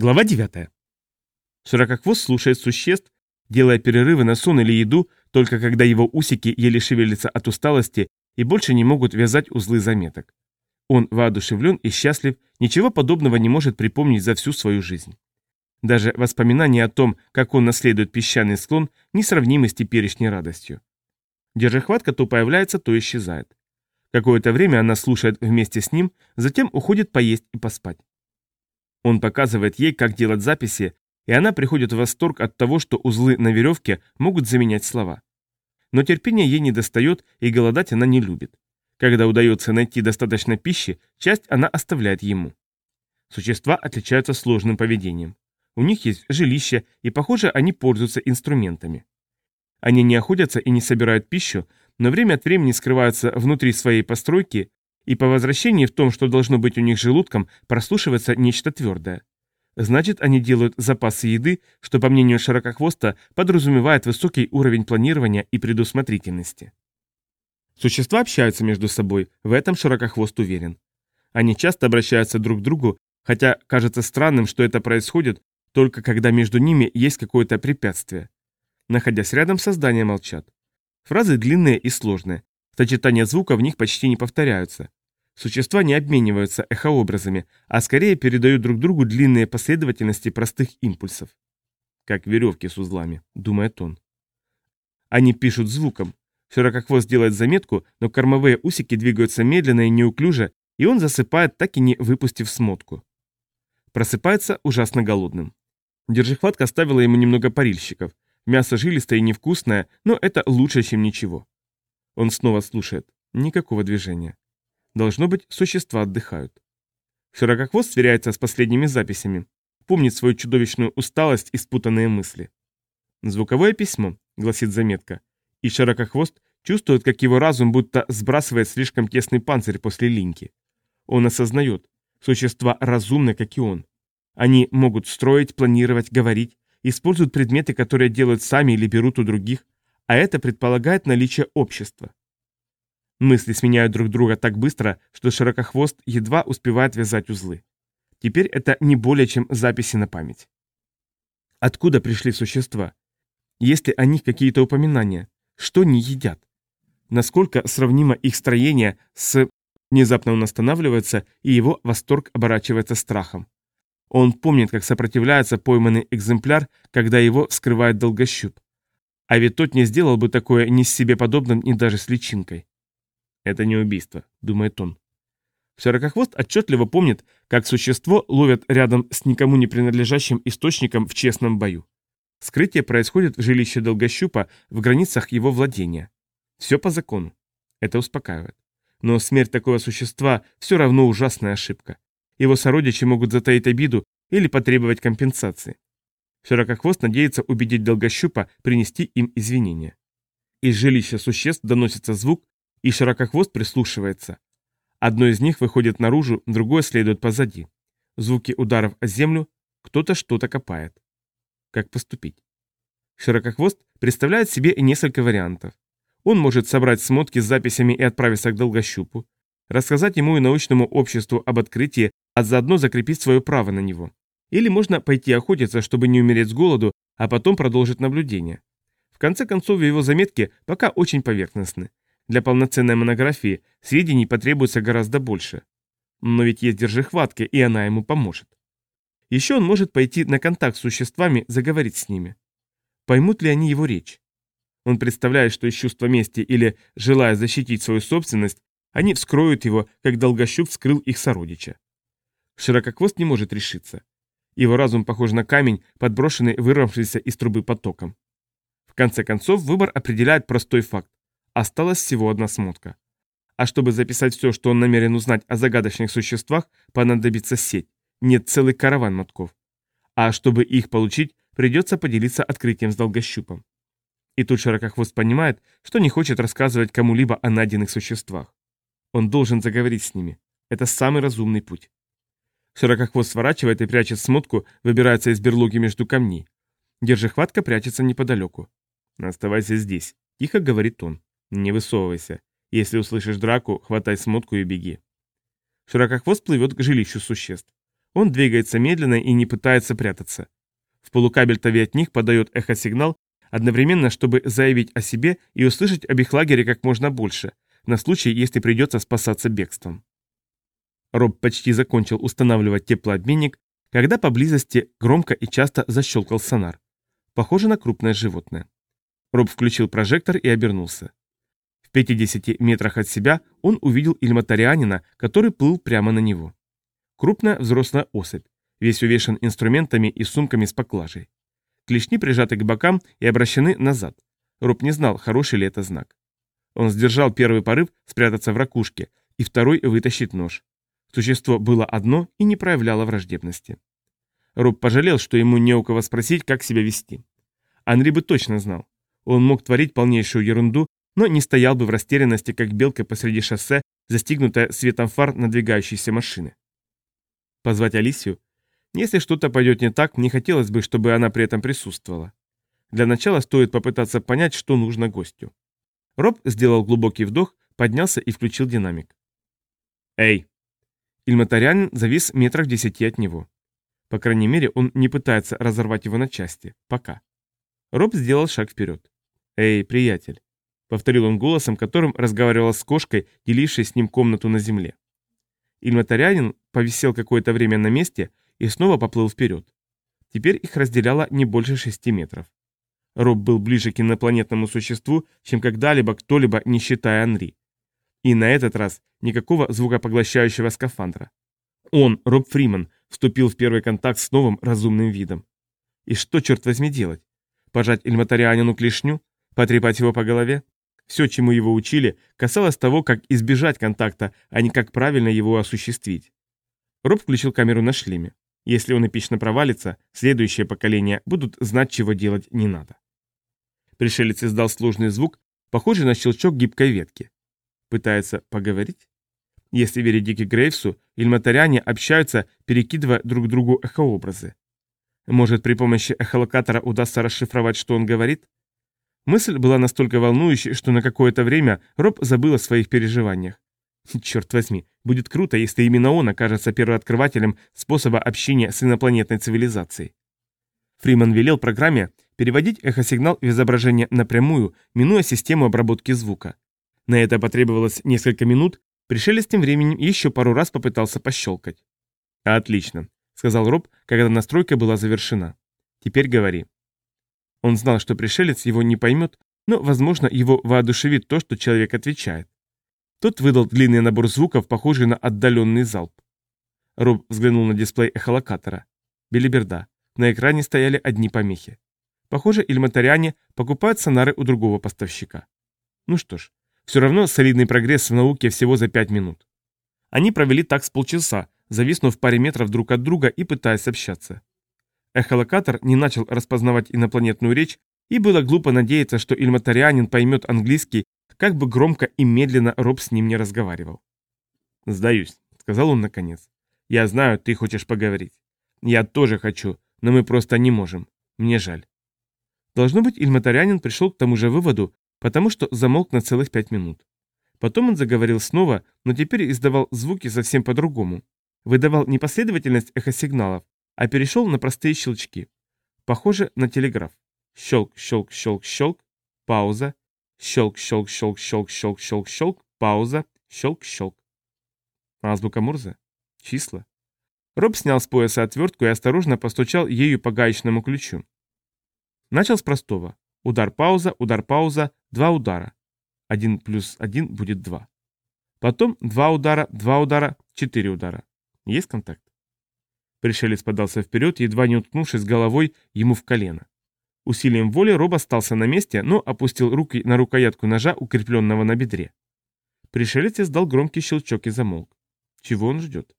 Глава 9. Широкохвост слушает существ, делая перерывы на сон или еду, только когда его усики еле шевелятся от усталости и больше не могут вязать узлы заметок. Он воодушевлен и счастлив, ничего подобного не может припомнить за всю свою жизнь. Даже воспоминания о том, как он наследует песчаный склон, несравнимы с теперешней радостью. Держихватка то появляется, то исчезает. Какое-то время она слушает вместе с ним, затем уходит поесть и поспать. Он показывает ей, как делать записи, и она приходит в восторг от того, что узлы на веревке могут заменять слова. Но терпения ей не достает, и голодать она не любит. Когда удается найти достаточно пищи, часть она оставляет ему. Существа отличаются сложным поведением. У них есть жилище, и, похоже, они пользуются инструментами. Они не охотятся и не собирают пищу, но время от времени скрываются внутри своей постройки, и по возвращении в том, что должно быть у них желудком, прослушивается нечто твердое. Значит, они делают запасы еды, что, по мнению Широкохвоста, подразумевает высокий уровень планирования и предусмотрительности. Существа общаются между собой, в этом Широкохвост уверен. Они часто обращаются друг к другу, хотя кажется странным, что это происходит только когда между ними есть какое-то препятствие. Находясь рядом, создания молчат. Фразы длинные и сложные. Сочетания звука в них почти не повторяются. Существа не обмениваются эхообразами, а скорее передают друг другу длинные последовательности простых импульсов. Как веревки с узлами, думает он. Они пишут звуком. Широкохвост делает заметку, но кормовые усики двигаются медленно и неуклюже, и он засыпает, так и не выпустив смотку. Просыпается ужасно голодным. Держихватка оставила ему немного парильщиков. Мясо жилистое и невкусное, но это лучше, чем ничего. Он снова слушает. Никакого движения. Должно быть, существа отдыхают. Широкохвост сверяется с последними записями, помнит свою чудовищную усталость и спутанные мысли. «Звуковое письмо», — гласит заметка, и Широкохвост чувствует, как его разум будто сбрасывает слишком тесный панцирь после линьки. Он осознает, существа разумны, как и он. Они могут строить, планировать, говорить, используют предметы, которые делают сами или берут у других, а это предполагает наличие общества. Мысли сменяют друг друга так быстро, что широкохвост едва успевает вязать узлы. Теперь это не более чем записи на память. Откуда пришли существа? Есть ли о них какие-то упоминания? Что они едят? Насколько сравнимо их строение с... Внезапно он останавливается, и его восторг оборачивается страхом. Он помнит, как сопротивляется пойманный экземпляр, когда его вскрывает долгощуп. А ведь тот не сделал бы такое ни с себе подобным, ни даже с личинкой. Это не убийство, думает он. Широкохвост отчетливо помнит, как существо ловят рядом с никому не принадлежащим источником в честном бою. Скрытие происходит в жилище Долгощупа в границах его владения. Все по закону. Это успокаивает. Но смерть такого существа все равно ужасная ошибка. Его сородичи могут затаить обиду или потребовать компенсации. Широкохвост надеется убедить Долгощупа принести им извинения. Из жилища существ доносится звук, и широкохвост прислушивается. Одно из них выходит наружу, другое следует позади. Звуки ударов о землю, кто-то что-то копает. Как поступить? Широкохвост представляет себе несколько вариантов. Он может собрать смотки с записями и отправиться к долгощупу, рассказать ему и научному обществу об открытии, а заодно закрепить свое право на него. Или можно пойти охотиться, чтобы не умереть с голоду, а потом продолжить наблюдение. В конце концов, его заметки пока очень поверхностны. Для полноценной монографии сведений потребуется гораздо больше. Но ведь есть держихватка, и она ему поможет. Еще он может пойти на контакт с существами, заговорить с ними. Поймут ли они его речь? Он представляет, что из чувства мести или, желая защитить свою собственность, они вскроют его, как долгощуп вскрыл их сородича. Ширококвост не может решиться. Его разум похож на камень, подброшенный вырвавшийся из трубы потоком. В конце концов, выбор определяет простой факт. Осталась всего одна смотка. А чтобы записать все, что он намерен узнать о загадочных существах, понадобится сеть. Нет, целый караван мотков. А чтобы их получить, придется поделиться открытием с долгощупом. И тут Широкохвост понимает, что не хочет рассказывать кому-либо о найденных существах. Он должен заговорить с ними. Это самый разумный путь. Широкохвост сворачивает и прячет смотку, выбирается из берлоги между камней. Держихватка прячется неподалеку. «Оставайся здесь», — тихо говорит он. Не высовывайся. Если услышишь драку, хватай смотку и беги. Широкохвост плывет к жилищу существ. Он двигается медленно и не пытается прятаться. В полукабельтове от них подает эхосигнал, одновременно, чтобы заявить о себе и услышать об их лагере как можно больше, на случай, если придется спасаться бегством. Роб почти закончил устанавливать теплообменник, когда поблизости громко и часто защелкал сонар. Похоже на крупное животное. Роб включил прожектор и обернулся. В 50 метрах от себя он увидел ильматарианина, который плыл прямо на него. Крупная взрослая особь, весь увешан инструментами и сумками с поклажей. Клешни прижаты к бокам и обращены назад. Роб не знал, хороший ли это знак. Он сдержал первый порыв спрятаться в ракушке и второй вытащить нож. Существо было одно и не проявляло враждебности. Роб пожалел, что ему не у кого спросить, как себя вести. Анри бы точно знал. Он мог творить полнейшую ерунду, но не стоял бы в растерянности, как белка посреди шоссе, застигнутая светом фар надвигающейся машины. Позвать Алисию? Если что-то пойдет не так, не хотелось бы, чтобы она при этом присутствовала. Для начала стоит попытаться понять, что нужно гостю. Роб сделал глубокий вдох, поднялся и включил динамик. «Эй!» Ильматарянин завис метрах десяти от него. По крайней мере, он не пытается разорвать его на части. Пока. Роб сделал шаг вперед. «Эй, приятель!» Повторил он голосом, которым разговаривал с кошкой, делившей с ним комнату на земле. Ильматарянин повисел какое-то время на месте и снова поплыл вперед. Теперь их разделяло не больше шести метров. Роб был ближе к инопланетному существу, чем когда-либо кто-либо, не считая Анри. И на этот раз никакого звукопоглощающего скафандра. Он, Роб Фриман, вступил в первый контакт с новым разумным видом. И что, черт возьми, делать? Пожать Эльматарианину клешню? Потрепать его по голове? Все, чему его учили, касалось того, как избежать контакта, а не как правильно его осуществить. Роб включил камеру на шлеме. Если он эпично провалится, следующее поколение будут знать, чего делать не надо. Пришелец издал сложный звук, похожий на щелчок гибкой ветки. Пытается поговорить? Если верить Дики Грейвсу, ильматаряне общаются, перекидывая друг другу эхообразы. Может, при помощи эхолокатора удастся расшифровать, что он говорит? Мысль была настолько волнующей, что на какое-то время Роб забыл о своих переживаниях. Черт возьми, будет круто, если именно он окажется первооткрывателем способа общения с инопланетной цивилизацией. Фриман велел программе переводить эхосигнал в изображение напрямую, минуя систему обработки звука. На это потребовалось несколько минут, пришелец тем временем еще пару раз попытался пощелкать. «Отлично», — сказал Роб, когда настройка была завершена. «Теперь говори». Он знал, что пришелец его не поймет, но, возможно, его воодушевит то, что человек отвечает. Тот выдал длинный набор звуков, похожий на отдаленный залп. Роб взглянул на дисплей эхолокатора. Белиберда. На экране стояли одни помехи. Похоже, ильматаряне покупают сонары у другого поставщика. Ну что ж, все равно солидный прогресс в науке всего за пять минут. Они провели так с полчаса, зависнув в паре метров друг от друга и пытаясь общаться. Эхолокатор не начал распознавать инопланетную речь, и было глупо надеяться, что ильматарианин поймет английский, как бы громко и медленно Роб с ним не разговаривал. «Сдаюсь», — сказал он наконец. «Я знаю, ты хочешь поговорить. Я тоже хочу, но мы просто не можем. Мне жаль». Должно быть, ильматарянин пришел к тому же выводу, потому что замолк на целых пять минут. Потом он заговорил снова, но теперь издавал звуки совсем по-другому. Выдавал не последовательность эхосигналов, а перешел на простые щелчки. Похоже на телеграф. Щелк, щелк, щелк, щелк, пауза, щелк, щелк, щелк, щелк, щелк, щелк, щелк, пауза, щелк, щелк. Азбука Мурзе? Числа? Роб снял с пояса отвертку и осторожно постучал ею по гаечному ключу. Начал с простого. Удар-пауза, удар-пауза, два удара. Один плюс один будет два. Потом два удара, два удара, четыре удара. Есть контакт? Пришелец подался вперед, едва не уткнувшись головой ему в колено. Усилием воли Роб остался на месте, но опустил руки на рукоятку ножа, укрепленного на бедре. Пришелец издал громкий щелчок и замолк. Чего он ждет?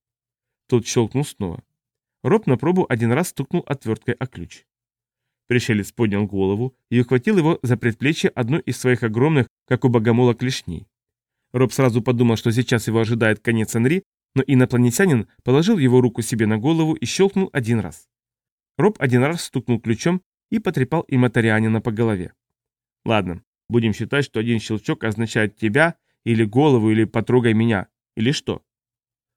Тот щелкнул снова. Роб на пробу один раз стукнул отверткой о ключ. Пришелец поднял голову и ухватил его за предплечье одной из своих огромных, как у богомола, клешней. Роб сразу подумал, что сейчас его ожидает конец Анри, но инопланетянин положил его руку себе на голову и щелкнул один раз. Роб один раз стукнул ключом и потрепал иматарианина по голове. «Ладно, будем считать, что один щелчок означает тебя, или голову, или потрогай меня, или что?»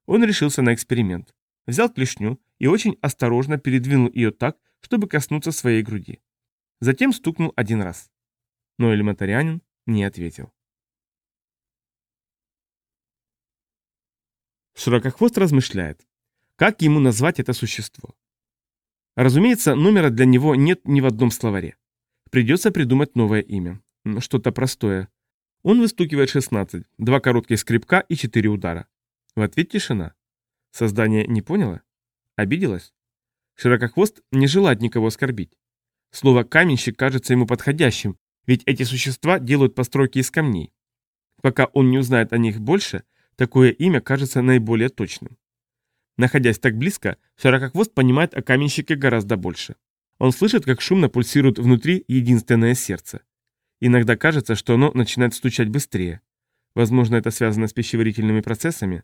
Он решился на эксперимент. Взял клешню и очень осторожно передвинул ее так, чтобы коснуться своей груди. Затем стукнул один раз. Но элементарянин не ответил. Широкохвост размышляет. Как ему назвать это существо? Разумеется, номера для него нет ни в одном словаре. Придется придумать новое имя. Что-то простое. Он выстукивает 16, два коротких скребка и четыре удара. В ответ тишина. Создание не поняло? Обиделось? Широкохвост не желает никого оскорбить. Слово «каменщик» кажется ему подходящим, ведь эти существа делают постройки из камней. Пока он не узнает о них больше, такое имя кажется наиболее точным. Находясь так близко, Широкохвост понимает о каменщике гораздо больше. Он слышит, как шумно пульсирует внутри единственное сердце. Иногда кажется, что оно начинает стучать быстрее. Возможно, это связано с пищеварительными процессами.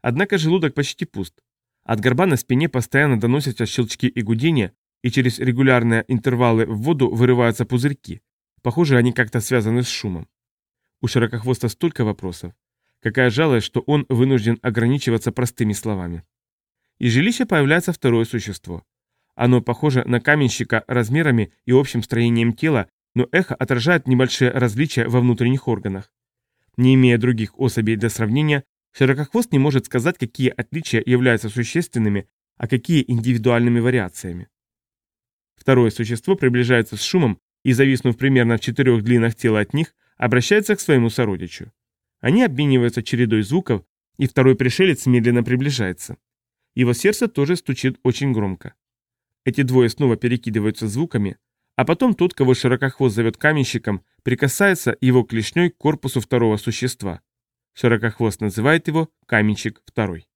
Однако желудок почти пуст. От горба на спине постоянно доносятся щелчки и гудения, и через регулярные интервалы в воду вырываются пузырьки. Похоже, они как-то связаны с шумом. У Широкохвоста столько вопросов. Какая жалость, что он вынужден ограничиваться простыми словами. Из жилища появляется второе существо. Оно похоже на каменщика размерами и общим строением тела, но эхо отражает небольшие различия во внутренних органах. Не имея других особей для сравнения, Широкохвост не может сказать, какие отличия являются существенными, а какие индивидуальными вариациями. Второе существо приближается с шумом и, зависнув примерно в четырех длинах тела от них, обращается к своему сородичу. Они обмениваются чередой звуков, и второй пришелец медленно приближается. Его сердце тоже стучит очень громко. Эти двое снова перекидываются звуками, а потом тот, кого широкохвост зовет каменщиком, прикасается его клешней к корпусу второго существа. Широкохвост называет его каменщик второй.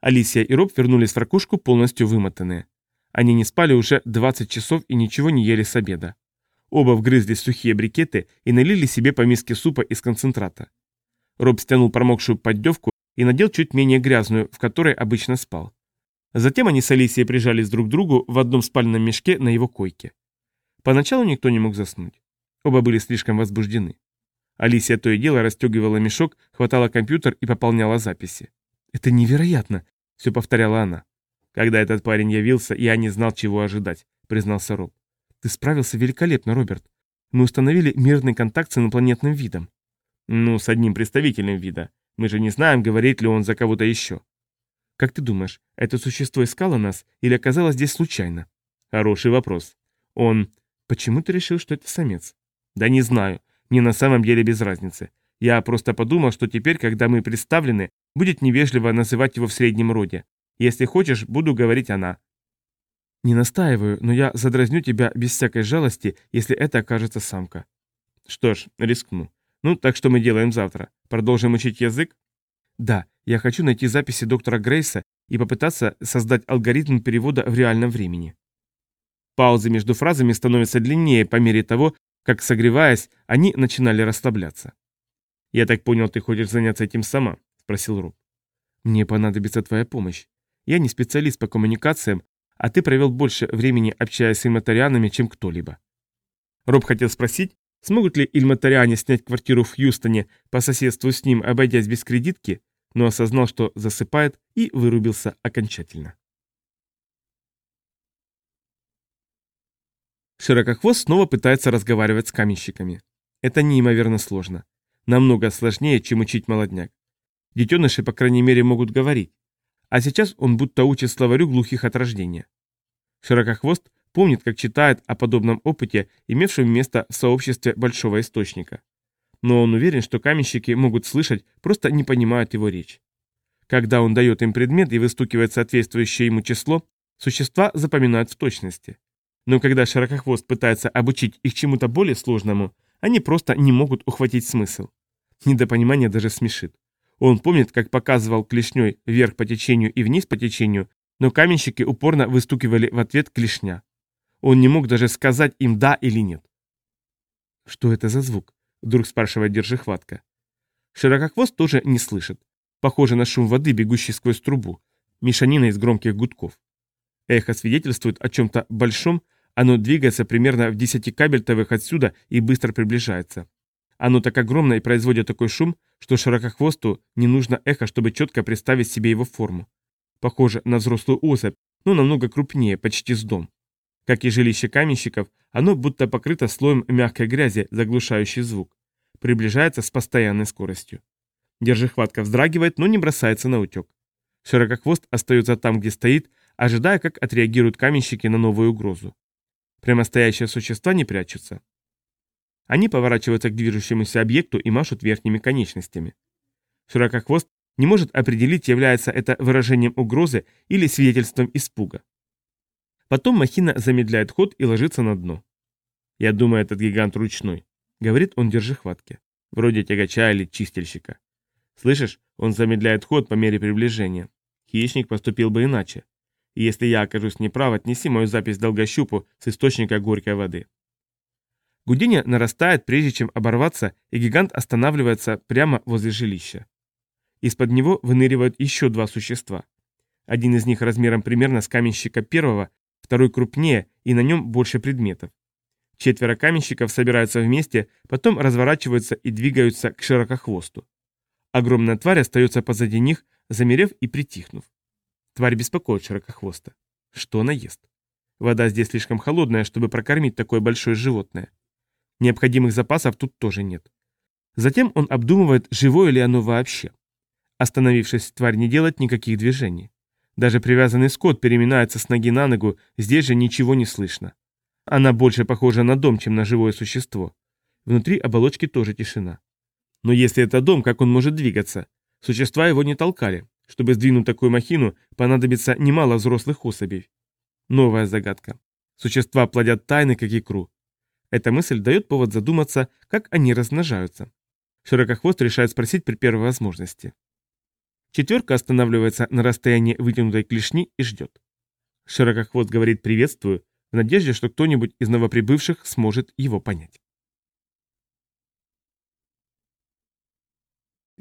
Алисия и Роб вернулись в ракушку полностью вымотанные. Они не спали уже 20 часов и ничего не ели с обеда. Оба вгрызли сухие брикеты и налили себе по миске супа из концентрата. Роб стянул промокшую поддевку и надел чуть менее грязную, в которой обычно спал. Затем они с Алисией прижались друг к другу в одном спальном мешке на его койке. Поначалу никто не мог заснуть. Оба были слишком возбуждены. Алисия то и дело расстегивала мешок, хватала компьютер и пополняла записи. «Это невероятно!» — все повторяла она. «Когда этот парень явился, я не знал, чего ожидать», — признался Роб. «Ты справился великолепно, Роберт. Мы установили мирный контакт с инопланетным видом». «Ну, с одним представителем вида. Мы же не знаем, говорит ли он за кого-то еще». «Как ты думаешь, это существо искало нас или оказалось здесь случайно?» «Хороший вопрос. Он...» «Почему ты решил, что это самец?» Да не знаю. Мне на самом деле без разницы. Я просто подумал, что теперь, когда мы представлены, будет невежливо называть его в среднем роде. Если хочешь, буду говорить она. Не настаиваю, но я задразню тебя без всякой жалости, если это окажется самка. Что ж, рискну. Ну, так что мы делаем завтра? Продолжим учить язык? Да, я хочу найти записи доктора Грейса и попытаться создать алгоритм перевода в реальном времени. Паузы между фразами становятся длиннее по мере того, как, согреваясь, они начинали расслабляться. «Я так понял, ты хочешь заняться этим сама?» – спросил Роб. «Мне понадобится твоя помощь. Я не специалист по коммуникациям, а ты провел больше времени, общаясь с ильматарианами, чем кто-либо». Роб хотел спросить, смогут ли ильматариане снять квартиру в Хьюстоне по соседству с ним, обойдясь без кредитки, но осознал, что засыпает и вырубился окончательно. Широкохвост снова пытается разговаривать с каменщиками. Это неимоверно сложно. Намного сложнее, чем учить молодняк. Детеныши, по крайней мере, могут говорить. А сейчас он будто учит словарю глухих от рождения. Широкохвост помнит, как читает о подобном опыте, имевшем место в сообществе большого источника. Но он уверен, что каменщики могут слышать, просто не понимают его речь. Когда он дает им предмет и выстукивает соответствующее ему число, существа запоминают в точности. Но когда широкохвост пытается обучить их чему-то более сложному, они просто не могут ухватить смысл. Недопонимание даже смешит. Он помнит, как показывал клешней вверх по течению и вниз по течению, но каменщики упорно выстукивали в ответ клешня. Он не мог даже сказать им «да» или «нет». «Что это за звук?» – вдруг спрашивает держихватка. Широкохвост тоже не слышит. Похоже на шум воды, бегущей сквозь трубу. Мешанина из громких гудков. Эхо свидетельствует о чем-то большом, оно двигается примерно в 10 кабельтовых отсюда и быстро приближается. Оно так огромно и производит такой шум, что широкохвосту не нужно эхо, чтобы четко представить себе его форму. Похоже на взрослую особь, но намного крупнее, почти с дом. Как и жилище каменщиков, оно будто покрыто слоем мягкой грязи, заглушающей звук. Приближается с постоянной скоростью. Держихватка вздрагивает, но не бросается на утек. Широкохвост остается там, где стоит, ожидая, как отреагируют каменщики на новую угрозу. Прямостоящие существа не прячутся. Они поворачиваются к движущемуся объекту и машут верхними конечностями. Широкохвост не может определить, является это выражением угрозы или свидетельством испуга. Потом махина замедляет ход и ложится на дно. «Я думаю, этот гигант ручной», — говорит он, держи хватки. Вроде тягача или чистильщика. Слышишь, он замедляет ход по мере приближения. Хищник поступил бы иначе. И если я окажусь неправ, отнеси мою запись долгощупу с источника горькой воды. Гудение нарастает, прежде чем оборваться, и гигант останавливается прямо возле жилища. Из-под него выныривают еще два существа. Один из них размером примерно с каменщика первого, второй крупнее, и на нем больше предметов. Четверо каменщиков собираются вместе, потом разворачиваются и двигаются к широкохвосту. Огромная тварь остается позади них, замерев и притихнув. Тварь беспокоит широкохвоста. Что она ест? Вода здесь слишком холодная, чтобы прокормить такое большое животное. Необходимых запасов тут тоже нет. Затем он обдумывает, живое ли оно вообще. Остановившись, тварь не делает никаких движений. Даже привязанный скот переминается с ноги на ногу, здесь же ничего не слышно. Она больше похожа на дом, чем на живое существо. Внутри оболочки тоже тишина. Но если это дом, как он может двигаться? Существа его не толкали. Чтобы сдвинуть такую махину, понадобится немало взрослых особей. Новая загадка. Существа плодят тайны, как икру. Эта мысль дает повод задуматься, как они размножаются. Широкохвост решает спросить при первой возможности. Четверка останавливается на расстоянии вытянутой клешни и ждет. Широкохвост говорит «приветствую», в надежде, что кто-нибудь из новоприбывших сможет его понять.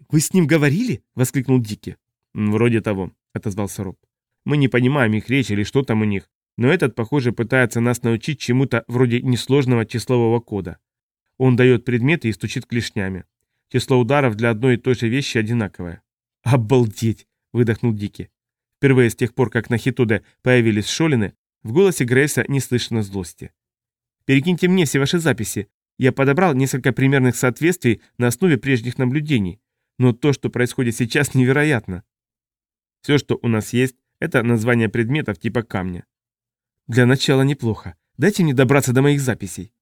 «Вы с ним говорили?» — воскликнул Дики. «Вроде того», — отозвался Роб. «Мы не понимаем их речи или что там у них, но этот, похоже, пытается нас научить чему-то вроде несложного числового кода. Он дает предметы и стучит клешнями. Число ударов для одной и той же вещи одинаковое. «Обалдеть!» – выдохнул Дики. Впервые с тех пор, как на Хитуде появились Шолины, в голосе Грейса не слышно злости. «Перекиньте мне все ваши записи. Я подобрал несколько примерных соответствий на основе прежних наблюдений. Но то, что происходит сейчас, невероятно. Все, что у нас есть, это название предметов типа камня. Для начала неплохо. Дайте мне добраться до моих записей.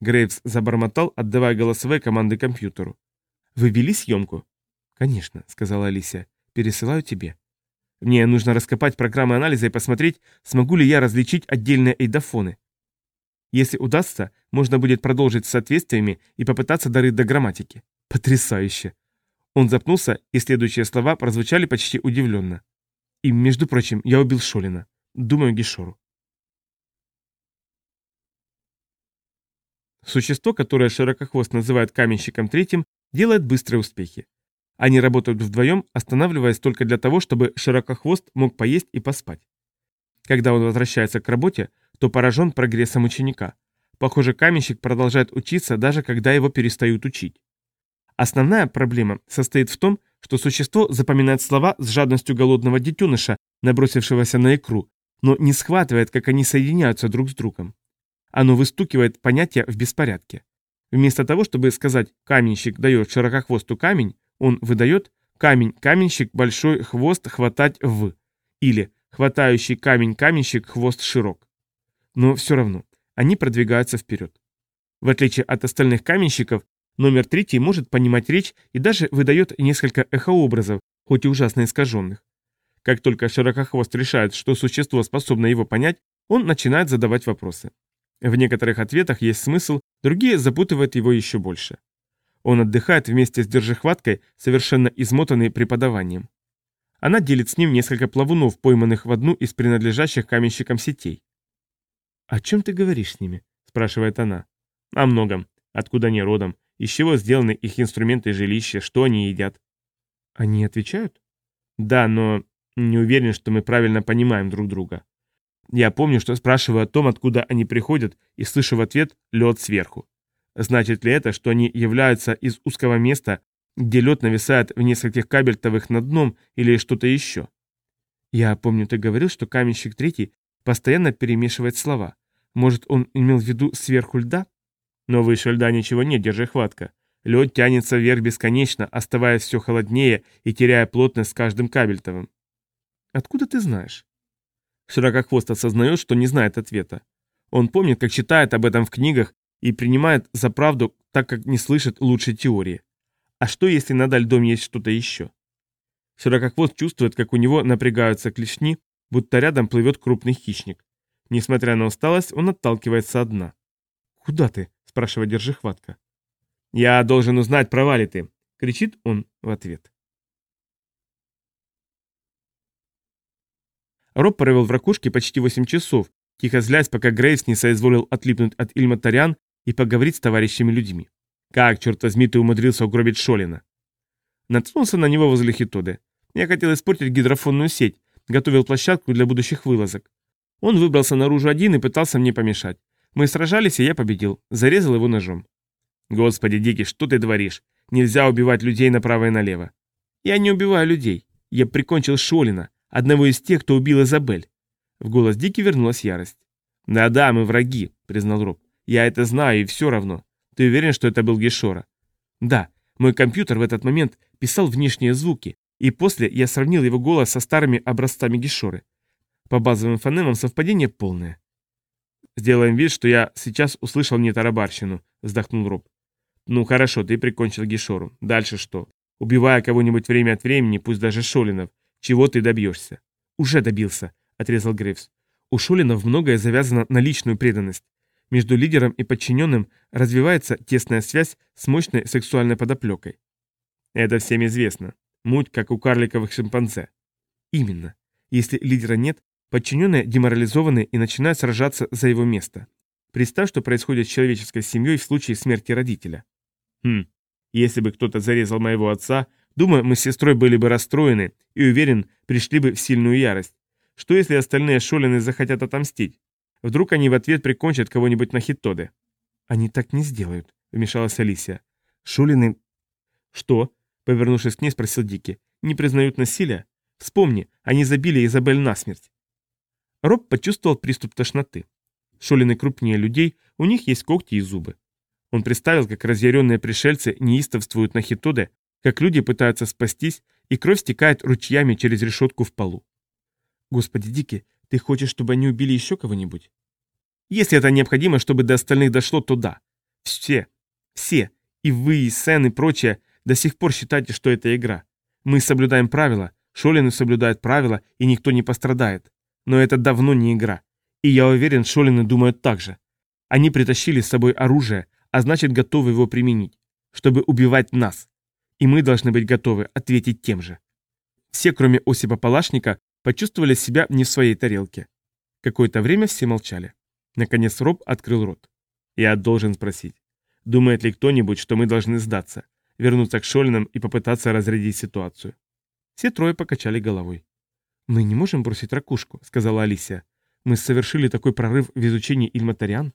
Грейвс забормотал, отдавая голосовые команды компьютеру. Вы вели съемку? «Конечно», — сказала Алисия. «Пересылаю тебе». «Мне нужно раскопать программы анализа и посмотреть, смогу ли я различить отдельные эйдофоны. Если удастся, можно будет продолжить с соответствиями и попытаться дорыть до грамматики. Потрясающе!» Он запнулся, и следующие слова прозвучали почти удивленно. «И, между прочим, я убил Шолина. Думаю, Гишору». Существо, которое Широкохвост называет каменщиком третьим, делает быстрые успехи. Они работают вдвоем, останавливаясь только для того, чтобы широкохвост мог поесть и поспать. Когда он возвращается к работе, то поражен прогрессом ученика. Похоже, каменщик продолжает учиться, даже когда его перестают учить. Основная проблема состоит в том, что существо запоминает слова с жадностью голодного детеныша, набросившегося на икру, но не схватывает, как они соединяются друг с другом. Оно выстукивает понятия в беспорядке. Вместо того, чтобы сказать «каменщик дает широкохвосту камень», он выдает «камень, каменщик, большой хвост хватать в» или «хватающий камень, каменщик, хвост широк». Но все равно, они продвигаются вперед. В отличие от остальных каменщиков, номер третий может понимать речь и даже выдает несколько эхообразов, хоть и ужасно искаженных. Как только широкохвост решает, что существо способно его понять, он начинает задавать вопросы. В некоторых ответах есть смысл, другие запутывают его еще больше. Он отдыхает вместе с держихваткой, совершенно измотанный преподаванием. Она делит с ним несколько плавунов, пойманных в одну из принадлежащих каменщикам сетей. «О чем ты говоришь с ними?» – спрашивает она. «О многом. Откуда они родом? Из чего сделаны их инструменты и жилища? Что они едят?» «Они отвечают?» «Да, но не уверен, что мы правильно понимаем друг друга. Я помню, что спрашиваю о том, откуда они приходят, и слышу в ответ «лед сверху». Значит ли это, что они являются из узкого места, где лед нависает в нескольких кабельтовых над дном или что-то еще? Я помню, ты говорил, что каменщик третий постоянно перемешивает слова. Может, он имел в виду сверху льда? Но выше льда ничего нет, держи хватка. Лед тянется вверх бесконечно, оставаясь все холоднее и теряя плотность с каждым кабельтовым. Откуда ты знаешь? Широкохвост осознает, что не знает ответа. Он помнит, как читает об этом в книгах и принимает за правду, так как не слышит лучшей теории. А что, если над льдом есть что-то еще? Широкохвост чувствует, как у него напрягаются клешни, будто рядом плывет крупный хищник. Несмотря на усталость, он отталкивается от дна. «Куда ты?» – спрашивает Держихватка. «Я должен узнать, права ли ты!» – кричит он в ответ. Роб провел в ракушке почти 8 часов, тихо злясь, пока Грейвс не соизволил отлипнуть от Ильматарян и поговорить с товарищами людьми. «Как, черт возьми, ты умудрился угробить Шолина?» Наткнулся на него возле Хитоды. Я хотел испортить гидрофонную сеть, готовил площадку для будущих вылазок. Он выбрался наружу один и пытался мне помешать. Мы сражались, и я победил. Зарезал его ножом. Господи, Дикий, что ты творишь? Нельзя убивать людей направо и налево. Я не убиваю людей. Я прикончил Шолина, одного из тех, кто убил Изабель. В голос Дики вернулась ярость. «Да-да, мы враги», — признал Роб. «Я это знаю, и все равно. Ты уверен, что это был Гешора?» «Да, мой компьютер в этот момент писал внешние звуки, и после я сравнил его голос со старыми образцами Гешоры. По базовым фонемам совпадение полное. «Сделаем вид, что я сейчас услышал не тарабарщину», — вздохнул Роб. «Ну хорошо, ты прикончил Гешору. Дальше что? Убивая кого-нибудь время от времени, пусть даже Шолинов, чего ты добьешься?» «Уже добился», — отрезал Грейвс. «У Шолинов многое завязано на личную преданность. Между лидером и подчиненным развивается тесная связь с мощной сексуальной подоплекой. Это всем известно. Муть, как у карликовых шимпанзе. Именно. Если лидера нет, подчиненные деморализованы и начинают сражаться за его место. Представь, что происходит с человеческой семьей в случае смерти родителя. Хм, если бы кто-то зарезал моего отца, думаю, мы с сестрой были бы расстроены и, уверен, пришли бы в сильную ярость. Что если остальные Шолины захотят отомстить? Вдруг они в ответ прикончат кого-нибудь на Хиттоде. Они так не сделают, вмешалась Алисия. Шулины... Что? Повернувшись к ней, спросил Дики. Не признают насилия? Вспомни, они забили Изабель насмерть. Роб почувствовал приступ тошноты. Шолины крупнее людей, у них есть когти и зубы. Он представил, как разъяренные пришельцы неистовствуют на Хитоде, как люди пытаются спастись, и кровь стекает ручьями через решетку в полу. Господи, Дики, ты хочешь, чтобы они убили еще кого-нибудь? Если это необходимо, чтобы до остальных дошло, то да. Все. Все. И вы, и Сен, и прочее до сих пор считаете, что это игра. Мы соблюдаем правила, Шолины соблюдают правила, и никто не пострадает. Но это давно не игра. И я уверен, Шолины думают так же. Они притащили с собой оружие, а значит готовы его применить, чтобы убивать нас. И мы должны быть готовы ответить тем же. Все, кроме Осипа Палашника, почувствовали себя не в своей тарелке. Какое-то время все молчали. Наконец Роб открыл рот. «Я должен спросить, думает ли кто-нибудь, что мы должны сдаться, вернуться к Шолинам и попытаться разрядить ситуацию?» Все трое покачали головой. «Мы не можем бросить ракушку», — сказала Алисия. «Мы совершили такой прорыв в изучении Ильматариан».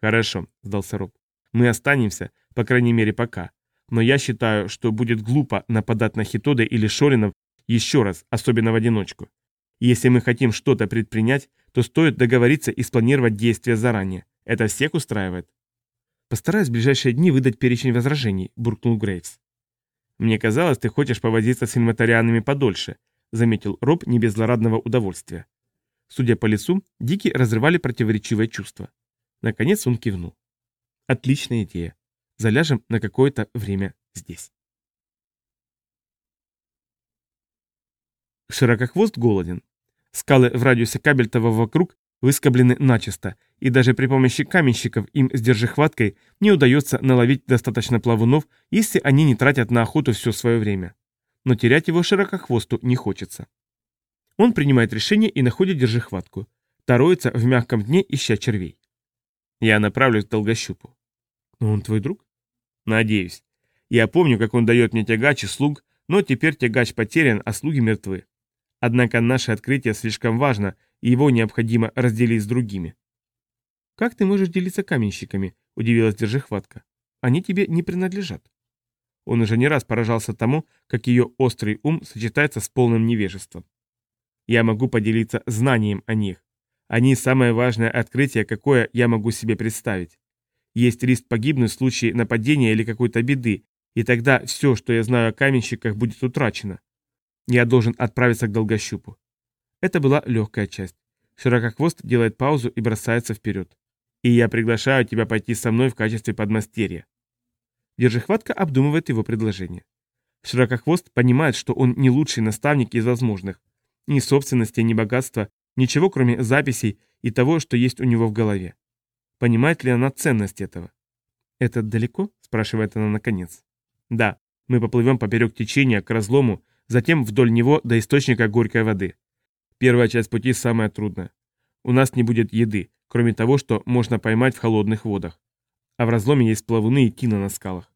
«Хорошо», — сдался Роб. «Мы останемся, по крайней мере, пока. Но я считаю, что будет глупо нападать на Хитода или Шолинов еще раз, особенно в одиночку. Если мы хотим что-то предпринять, то стоит договориться и спланировать действия заранее. Это всех устраивает? Постараюсь в ближайшие дни выдать перечень возражений, буркнул Грейвс. Мне казалось, ты хочешь повозиться с инвентарианами подольше, заметил Роб не без злорадного удовольствия. Судя по лицу, Дики разрывали противоречивые чувства. Наконец он кивнул. Отличная идея. Заляжем на какое-то время здесь. Широкохвост голоден. Скалы в радиусе Кабельтова вокруг выскоблены начисто, и даже при помощи каменщиков им с держихваткой не удается наловить достаточно плавунов, если они не тратят на охоту все свое время. Но терять его широкохвосту не хочется. Он принимает решение и находит держихватку. Тароется в мягком дне, ища червей. Я направлюсь к долгощупу. Но он твой друг? Надеюсь. Я помню, как он дает мне тягач и слуг, но теперь тягач потерян, а слуги мертвы. Однако наше открытие слишком важно, и его необходимо разделить с другими. «Как ты можешь делиться каменщиками?» – удивилась Держихватка. «Они тебе не принадлежат». Он уже не раз поражался тому, как ее острый ум сочетается с полным невежеством. «Я могу поделиться знанием о них. Они самое важное открытие, какое я могу себе представить. Есть риск погибнуть в случае нападения или какой-то беды, и тогда все, что я знаю о каменщиках, будет утрачено. Я должен отправиться к долгощупу. Это была легкая часть. Широкохвост делает паузу и бросается вперед. И я приглашаю тебя пойти со мной в качестве подмастерья. Держихватка обдумывает его предложение. Широкохвост понимает, что он не лучший наставник из возможных. Ни собственности, ни богатства, ничего кроме записей и того, что есть у него в голове. Понимает ли она ценность этого? «Это далеко?» – спрашивает она наконец. «Да, мы поплывем поперек течения к разлому, затем вдоль него до источника горькой воды. Первая часть пути самая трудная. У нас не будет еды, кроме того, что можно поймать в холодных водах. А в разломе есть плавуны и тина на скалах.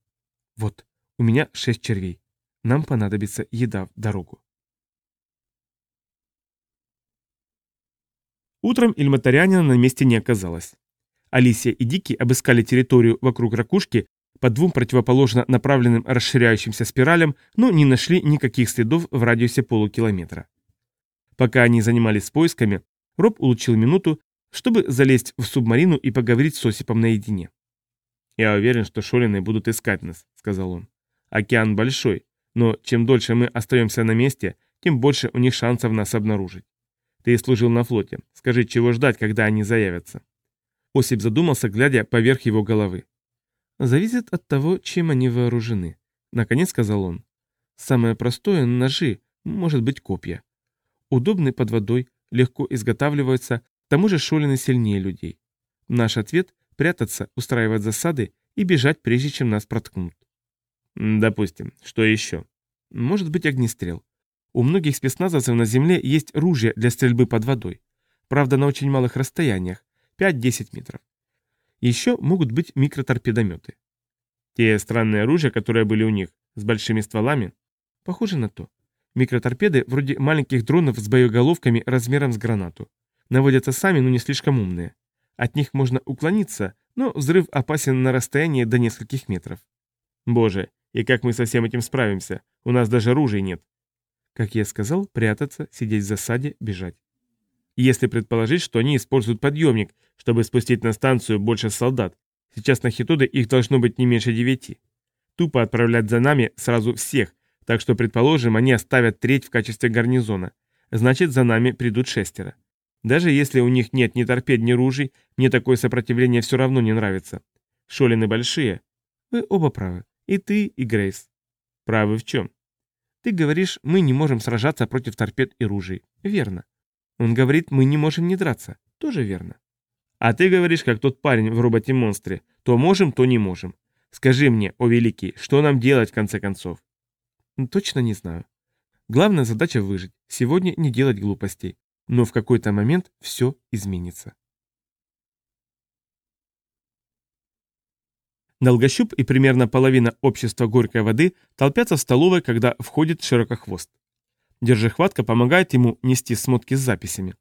Вот, у меня шесть червей. Нам понадобится еда в дорогу. Утром Ильматарянина на месте не оказалось. Алисия и Дики обыскали территорию вокруг ракушки по двум противоположно направленным расширяющимся спиралям, но не нашли никаких следов в радиусе полукилометра. Пока они занимались поисками, Роб улучил минуту, чтобы залезть в субмарину и поговорить с Осипом наедине. «Я уверен, что Шолины будут искать нас», — сказал он. «Океан большой, но чем дольше мы остаемся на месте, тем больше у них шансов нас обнаружить. Ты служил на флоте. Скажи, чего ждать, когда они заявятся?» Осип задумался, глядя поверх его головы. «Зависит от того, чем они вооружены», — наконец сказал он. «Самое простое — ножи, может быть, копья. Удобны под водой, легко изготавливаются, к тому же шолины сильнее людей. Наш ответ – прятаться, устраивать засады и бежать, прежде чем нас проткнут. Допустим. Что еще? Может быть огнестрел. У многих спецназовцев на земле есть ружья для стрельбы под водой. Правда, на очень малых расстояниях, 5-10 метров. Еще могут быть микроторпедометы. Те странные оружия, которые были у них, с большими стволами, похоже на то. Микроторпеды вроде маленьких дронов с боеголовками размером с гранату. Наводятся сами, но не слишком умные. От них можно уклониться, но взрыв опасен на расстоянии до нескольких метров. Боже, и как мы со всем этим справимся? У нас даже оружия нет. Как я сказал, прятаться, сидеть в засаде, бежать. Если предположить, что они используют подъемник, чтобы спустить на станцию больше солдат, сейчас на Хитоде их должно быть не меньше девяти. Тупо отправлять за нами сразу всех, так что, предположим, они оставят треть в качестве гарнизона. Значит, за нами придут шестеро. Даже если у них нет ни торпед, ни ружей, мне такое сопротивление все равно не нравится. Шолины большие. Вы оба правы. И ты, и Грейс. Правы в чем? Ты говоришь, мы не можем сражаться против торпед и ружей. Верно. Он говорит, мы не можем не драться. Тоже верно. А ты говоришь, как тот парень в роботе-монстре. То можем, то не можем. Скажи мне, о великий, что нам делать в конце концов? Точно не знаю. Главная задача выжить, сегодня не делать глупостей. Но в какой-то момент все изменится. Долгощуп и примерно половина общества горькой воды толпятся в столовой, когда входит широкохвост. Держихватка помогает ему нести смотки с записями.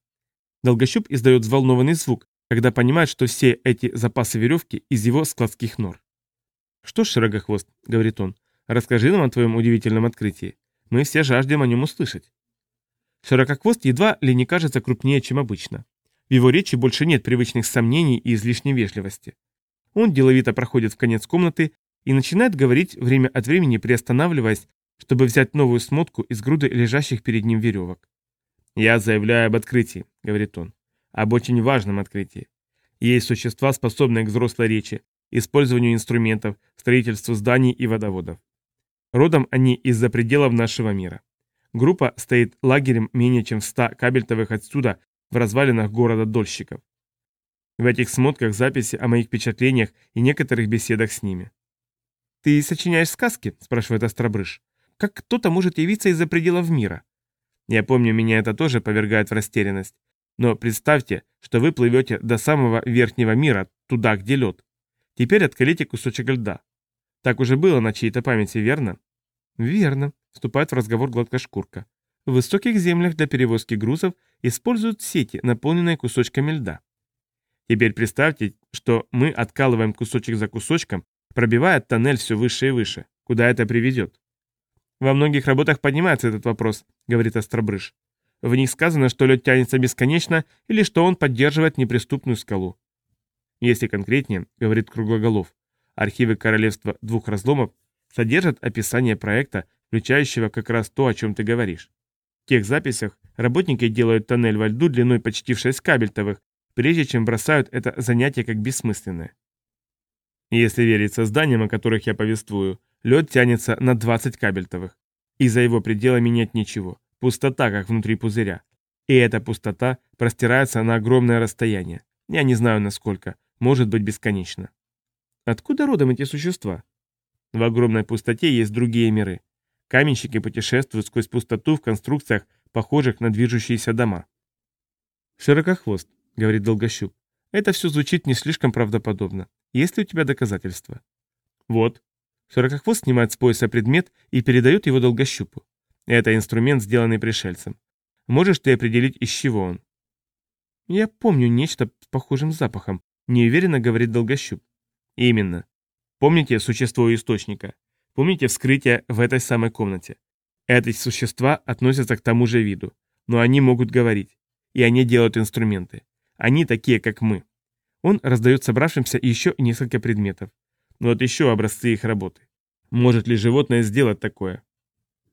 Долгощуп издает взволнованный звук, когда понимает, что все эти запасы веревки из его складских нор. «Что ж, Широкохвост», — говорит он, Расскажи нам о твоем удивительном открытии. Мы все жаждем о нем услышать. Широкохвост едва ли не кажется крупнее, чем обычно. В его речи больше нет привычных сомнений и излишней вежливости. Он деловито проходит в конец комнаты и начинает говорить, время от времени приостанавливаясь, чтобы взять новую смотку из груды лежащих перед ним веревок. «Я заявляю об открытии», — говорит он, — «об очень важном открытии. Есть существа, способные к взрослой речи, использованию инструментов, строительству зданий и водоводов. Родом они из-за пределов нашего мира. Группа стоит лагерем менее чем в 100 кабельтовых отсюда в развалинах города Дольщиков. В этих смотках записи о моих впечатлениях и некоторых беседах с ними. «Ты сочиняешь сказки?» – спрашивает Остробрыш. «Как кто-то может явиться из-за пределов мира?» Я помню, меня это тоже повергает в растерянность. Но представьте, что вы плывете до самого верхнего мира, туда, где лед. Теперь откалите кусочек льда. Так уже было на чьей-то памяти, верно? Верно, вступает в разговор гладкошкурка. В высоких землях для перевозки грузов используют сети, наполненные кусочками льда. Теперь представьте, что мы откалываем кусочек за кусочком, пробивая тоннель все выше и выше. Куда это приведет? Во многих работах поднимается этот вопрос, говорит Остробрыж. В них сказано, что лед тянется бесконечно или что он поддерживает неприступную скалу. Если конкретнее, говорит Круглоголов, архивы Королевства двух разломов содержат описание проекта, включающего как раз то, о чем ты говоришь. В тех записях работники делают тоннель во льду длиной почти в 6 кабельтовых, прежде чем бросают это занятие как бессмысленное. Если верить созданиям, о которых я повествую, лед тянется на 20 кабельтовых, и за его пределами нет ничего. Пустота, как внутри пузыря. И эта пустота простирается на огромное расстояние. Я не знаю насколько, может быть бесконечно. Откуда родом эти существа? В огромной пустоте есть другие миры. Каменщики путешествуют сквозь пустоту в конструкциях, похожих на движущиеся дома. «Широкохвост», — говорит Долгощуп. «Это все звучит не слишком правдоподобно. Есть ли у тебя доказательства?» «Вот». Широкохвост снимает с пояса предмет и передает его Долгощупу. Это инструмент, сделанный пришельцем. Можешь ты определить, из чего он? Я помню нечто с похожим запахом, неуверенно говорит Долгощуп. Именно. Помните существо источника? Помните вскрытие в этой самой комнате? Эти существа относятся к тому же виду, но они могут говорить, и они делают инструменты. Они такие, как мы. Он раздает собравшимся еще несколько предметов. Но вот еще образцы их работы. Может ли животное сделать такое?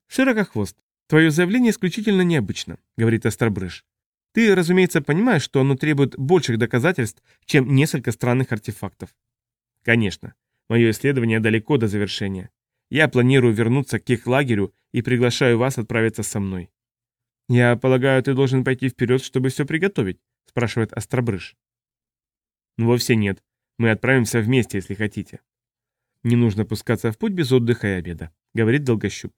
«Широкохвост, твое заявление исключительно необычно», — говорит Остробрыж. «Ты, разумеется, понимаешь, что оно требует больших доказательств, чем несколько странных артефактов». «Конечно. Мое исследование далеко до завершения. Я планирую вернуться к их лагерю и приглашаю вас отправиться со мной». «Я полагаю, ты должен пойти вперед, чтобы все приготовить», — спрашивает Остробрыж. «Вовсе нет. Мы отправимся вместе, если хотите». «Не нужно пускаться в путь без отдыха и обеда», — говорит Долгощуп.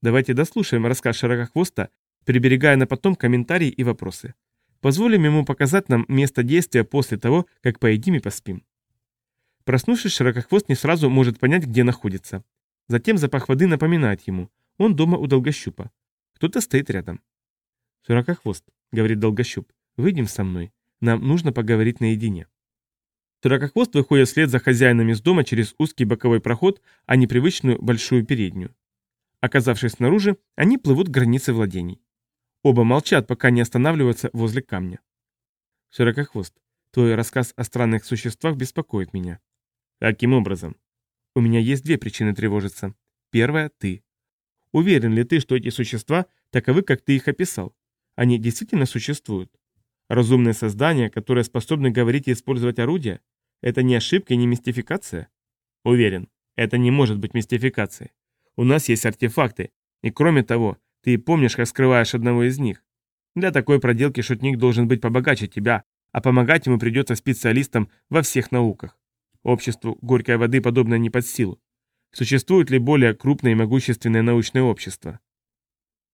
Давайте дослушаем рассказ Широкохвоста, приберегая на потом комментарии и вопросы. Позволим ему показать нам место действия после того, как поедим и поспим. Проснувшись, Широкохвост не сразу может понять, где находится. Затем запах воды напоминает ему. Он дома у Долгощупа. Кто-то стоит рядом. «Широкохвост», — говорит Долгощуп, — «выйдем со мной. Нам нужно поговорить наедине». Широкохвост выходит вслед за хозяином из дома через узкий боковой проход, а не привычную большую переднюю. Оказавшись снаружи, они плывут к границе владений. Оба молчат, пока не останавливаются возле камня. Широкохвост, твой рассказ о странных существах беспокоит меня. Каким образом? У меня есть две причины тревожиться. Первая – ты. Уверен ли ты, что эти существа таковы, как ты их описал? Они действительно существуют? Разумные создания, которые способны говорить и использовать орудия? Это не ошибка и не мистификация? Уверен, это не может быть мистификацией. У нас есть артефакты, и кроме того, ты помнишь, как скрываешь одного из них. Для такой проделки шутник должен быть побогаче тебя, а помогать ему придется специалистам во всех науках. Обществу горькой воды подобное не под силу. Существует ли более крупное и могущественное научное общество?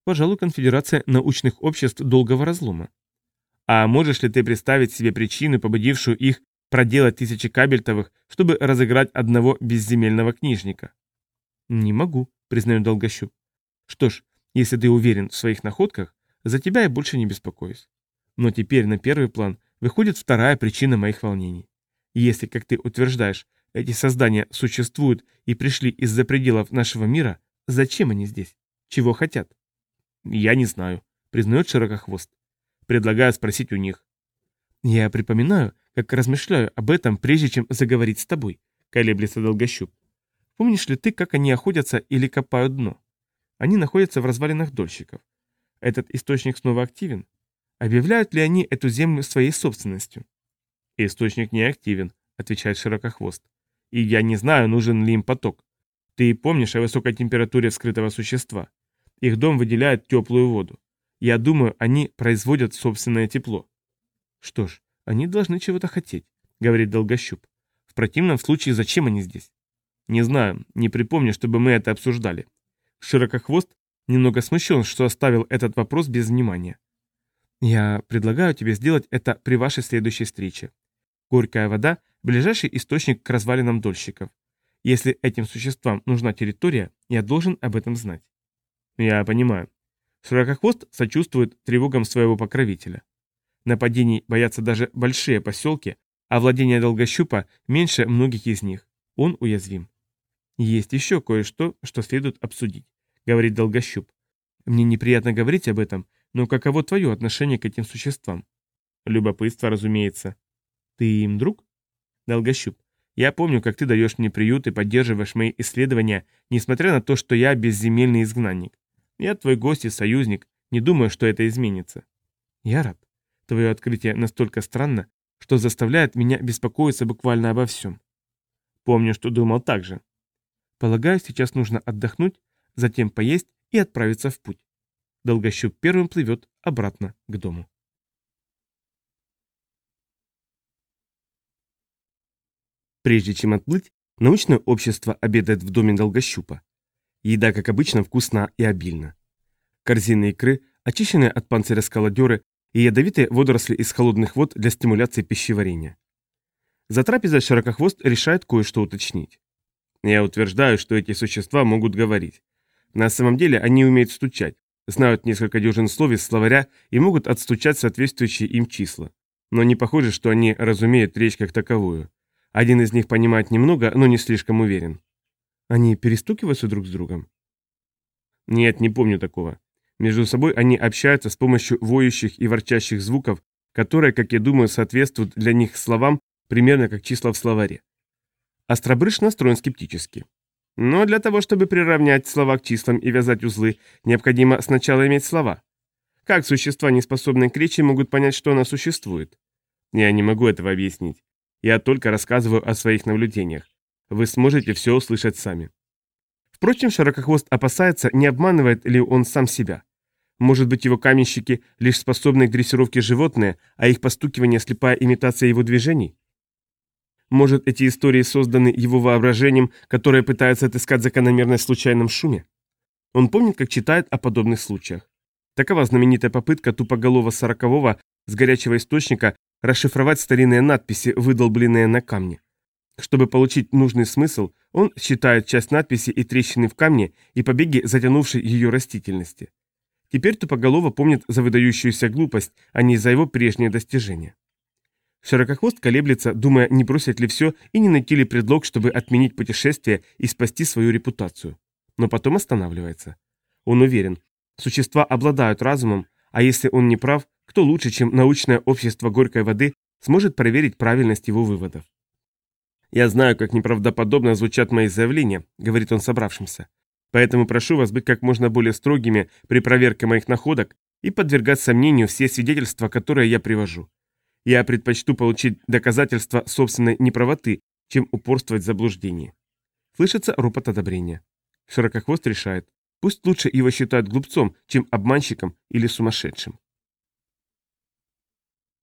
Пожалуй, конфедерация научных обществ долгого разлома. А можешь ли ты представить себе причину, побудившую их проделать тысячи кабельтовых, чтобы разыграть одного безземельного книжника? «Не могу», — признаю Долгощуп. «Что ж, если ты уверен в своих находках, за тебя я больше не беспокоюсь. Но теперь на первый план выходит вторая причина моих волнений. Если, как ты утверждаешь, эти создания существуют и пришли из-за пределов нашего мира, зачем они здесь? Чего хотят?» «Я не знаю», — признает Широкохвост. «Предлагаю спросить у них». «Я припоминаю, как размышляю об этом, прежде чем заговорить с тобой», — колеблется Долгощуп. Помнишь ли ты, как они охотятся или копают дно? Они находятся в развалинах дольщиков. Этот источник снова активен? Объявляют ли они эту землю своей собственностью? Источник не активен, отвечает Широкохвост. И я не знаю, нужен ли им поток. Ты помнишь о высокой температуре вскрытого существа? Их дом выделяет теплую воду. Я думаю, они производят собственное тепло. Что ж, они должны чего-то хотеть, говорит Долгощуп. В противном случае зачем они здесь? Не знаю, не припомню, чтобы мы это обсуждали. Широкохвост немного смущен, что оставил этот вопрос без внимания. Я предлагаю тебе сделать это при вашей следующей встрече. Горькая вода – ближайший источник к развалинам дольщиков. Если этим существам нужна территория, я должен об этом знать. Я понимаю. Широкохвост сочувствует тревогам своего покровителя. Нападений боятся даже большие поселки, а владение долгощупа меньше многих из них. Он уязвим. Есть еще кое-что, что следует обсудить, говорит долгощуп. Мне неприятно говорить об этом, но каково твое отношение к этим существам? Любопытство, разумеется. Ты им друг? Долгощуп. Я помню, как ты даешь мне приют и поддерживаешь мои исследования, несмотря на то, что я безземельный изгнанник. Я твой гость и союзник, не думаю, что это изменится. Я рад. Твое открытие настолько странно, что заставляет меня беспокоиться буквально обо всем. Помню, что думал так же. Полагаю, сейчас нужно отдохнуть, затем поесть и отправиться в путь. Долгощуп первым плывет обратно к дому. Прежде чем отплыть, научное общество обедает в доме Долгощупа. Еда, как обычно, вкусна и обильна. Корзины икры, очищенные от панциря скалодеры и ядовитые водоросли из холодных вод для стимуляции пищеварения. За трапезой Широкохвост решает кое-что уточнить. Я утверждаю, что эти существа могут говорить. На самом деле они умеют стучать, знают несколько дюжин слов из словаря и могут отстучать соответствующие им числа. Но не похоже, что они разумеют речь как таковую. Один из них понимает немного, но не слишком уверен. Они перестукиваются друг с другом? Нет, не помню такого. Между собой они общаются с помощью воющих и ворчащих звуков, которые, как я думаю, соответствуют для них словам примерно как числа в словаре. Остробрыш настроен скептически. Но для того, чтобы приравнять слова к числам и вязать узлы, необходимо сначала иметь слова. Как существа, не способные к речи, могут понять, что она существует? Я не могу этого объяснить. Я только рассказываю о своих наблюдениях. Вы сможете все услышать сами. Впрочем, Широкохвост опасается, не обманывает ли он сам себя. Может быть, его каменщики лишь способны к дрессировке животные, а их постукивание – слепая имитация его движений? Может, эти истории созданы его воображением, которое пытается отыскать закономерность в случайном шуме? Он помнит, как читает о подобных случаях. Такова знаменитая попытка тупоголова сорокового с горячего источника расшифровать старинные надписи, выдолбленные на камне. Чтобы получить нужный смысл, он считает часть надписи и трещины в камне и побеги затянувшей ее растительности. Теперь Тупоголова помнит за выдающуюся глупость, а не за его прежние достижения. Широкохвост колеблется, думая, не бросить ли все и не найти ли предлог, чтобы отменить путешествие и спасти свою репутацию. Но потом останавливается. Он уверен, существа обладают разумом, а если он не прав, кто лучше, чем научное общество горькой воды, сможет проверить правильность его выводов. «Я знаю, как неправдоподобно звучат мои заявления», — говорит он собравшимся. Поэтому прошу вас быть как можно более строгими при проверке моих находок и подвергать сомнению все свидетельства, которые я привожу. Я предпочту получить доказательства собственной неправоты, чем упорствовать в заблуждении. Слышится ропот одобрения. Широкохвост решает, пусть лучше его считают глупцом, чем обманщиком или сумасшедшим.